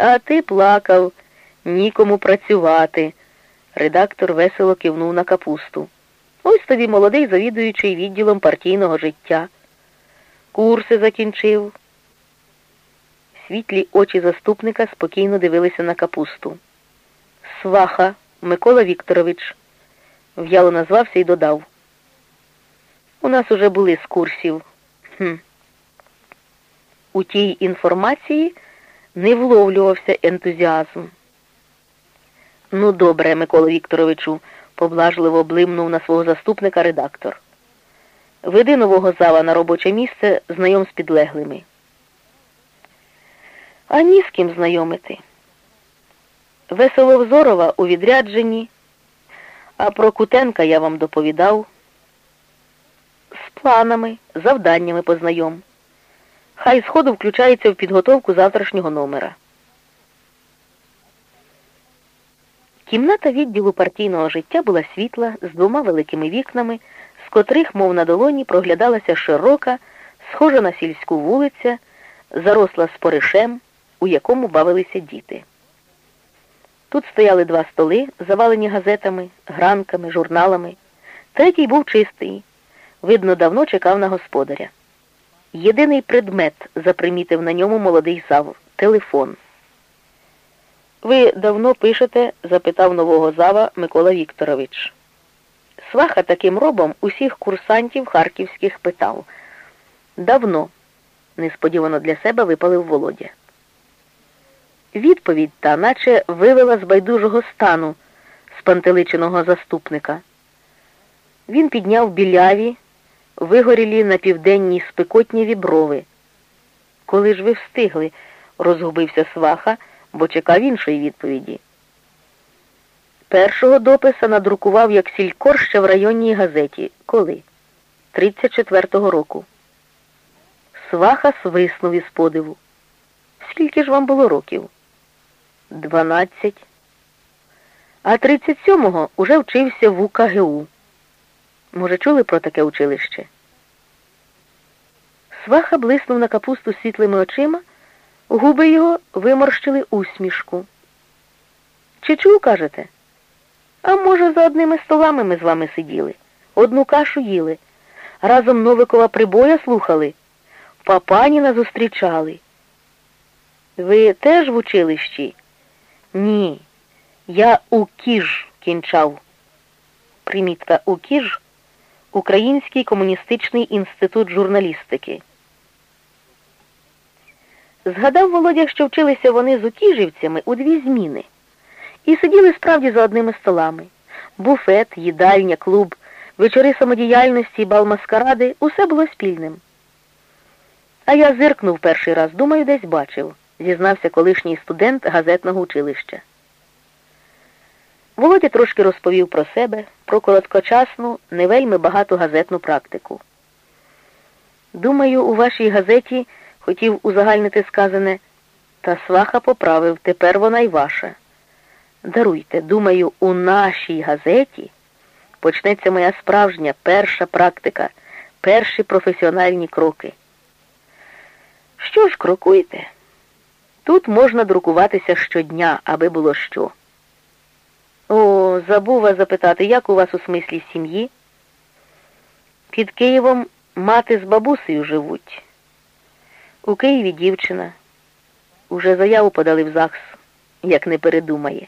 А ти плакав, нікому працювати. Редактор весело кивнув на капусту. Ось тобі молодий завідуючий відділом партійного життя. Курси закінчив. Світлі очі заступника спокійно дивилися на капусту. Сваха Микола Вікторович, в'яло назвався і додав. У нас уже були з курсів. Хм. У тій інформації не вловлювався ентузіазм. Ну, добре, Микола Вікторовичу, поблажливо блимнув на свого заступника редактор. Веди нового зава на робоче місце, знайом з підлеглими. А ні з ким знайомити. Веселовзорова у відрядженні, а про Кутенка я вам доповідав. З планами, завданнями познайом. Хай сходу включається в підготовку завтрашнього номера. Кімната відділу партійного життя була світла з двома великими вікнами, з котрих, мов на долоні, проглядалася широка, схожа на сільську вулиця, заросла споришем, у якому бавилися діти. Тут стояли два столи, завалені газетами, гранками, журналами. Третій був чистий. Видно, давно чекав на господаря. Єдиний предмет запримітив на ньому молодий зав телефон. Ви давно пишете? запитав нового зава Микола Вікторович. Сваха таким робом усіх курсантів харківських питав. Давно, несподівано для себе випалив Володя. Відповідь та наче вивела з байдужого стану спантеличеного заступника. Він підняв біляві, вигорілі на південній спекотніві брови. Коли ж ви встигли, розгубився сваха, бо чекав іншої відповіді. Першого дописа надрукував як сількор ще в районній газеті. Коли? 34-го року. Сваха свиснув із подиву. Скільки ж вам було років? Дванадцять. А 37-го уже вчився в УКГУ. Може, чули про таке училище? Сваха блиснув на капусту світлими очима, губи його виморщили усмішку. Чи чув, кажете? А може, за одними столами ми з вами сиділи, одну кашу їли, разом Новикова прибоя слухали, Папаніна зустрічали. Ви теж в училищі? Ні, я у Кіж кінчав. Примітка у Кіж Український комуністичний інститут журналістики. Згадав Володя, що вчилися вони з укіжівцями у дві зміни. І сиділи справді за одними столами. Буфет, їдальня, клуб, вечори самодіяльності, бал маскаради усе було спільним. А я зиркнув перший раз, думаю, десь бачив, зізнався колишній студент газетного училища. Володя трошки розповів про себе, про короткочасну, не вельми багату газетну практику. Думаю, у вашій газеті хотів узагальнити сказане, та сваха поправив, тепер вона й ваша. Даруйте, думаю, у нашій газеті почнеться моя справжня перша практика, перші професіональні кроки. Що ж, крокуйте? Тут можна друкуватися щодня, аби було що. О, забув вас запитати, як у вас у смислі сім'ї? Під Києвом мати з бабусею живуть. У Києві дівчина. Уже заяву подали в ЗАГС, як не передумає.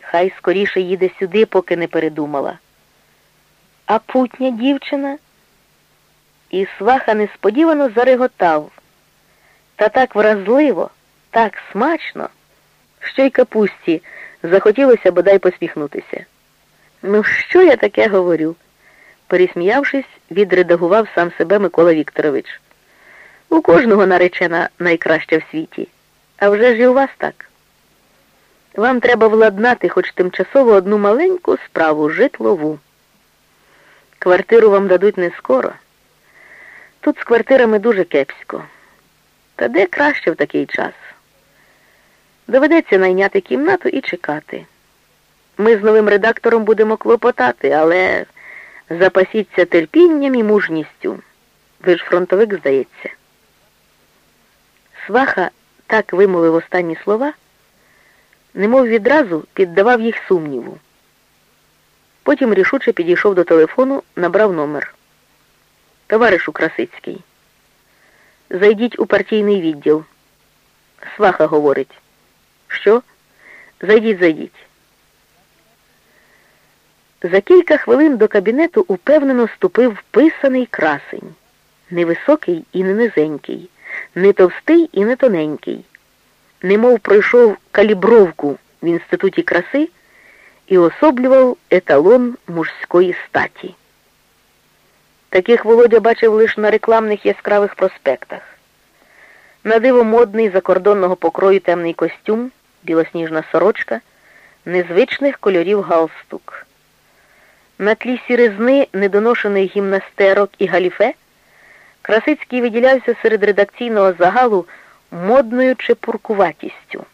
Хай скоріше їде сюди, поки не передумала. А путня дівчина? І сваха несподівано зареготав. Та так вразливо, так смачно, що й капусті захотілося бодай посміхнутися. Ну, що я таке говорю? пересміявшись, відредагував сам себе Микола Вікторович. У кожного наречена найкраща в світі, а вже ж і у вас так. Вам треба владнати хоч тимчасово одну маленьку справу житлову. Квартиру вам дадуть не скоро. Тут з квартирами дуже кепсько. Та де краще в такий час? Доведеться найняти кімнату і чекати. Ми з новим редактором будемо клопотати, але запасіться терпінням і мужністю. Ви ж фронтовик, здається. Сваха так вимовив останні слова, немов відразу піддавав їх сумніву. Потім рішуче підійшов до телефону, набрав номер. Товаришу Красицький, зайдіть у партійний відділ. Сваха говорить. Що? Зайдіть, зайдіть. За кілька хвилин до кабінету упевнено ступив писаний красень. Невисокий і не низенький, не товстий і не тоненький. Немов пройшов калібровку в інституті краси і особлював еталон мужської статі. Таких Володя бачив лише на рекламних яскравих проспектах. На диво модний закордонного покрою темний костюм, білосніжна сорочка, незвичних кольорів галстук. На тлі сіризни недоношених гімнастерок і галіфе Красицький виділявся серед редакційного загалу модною чепуркуватістю.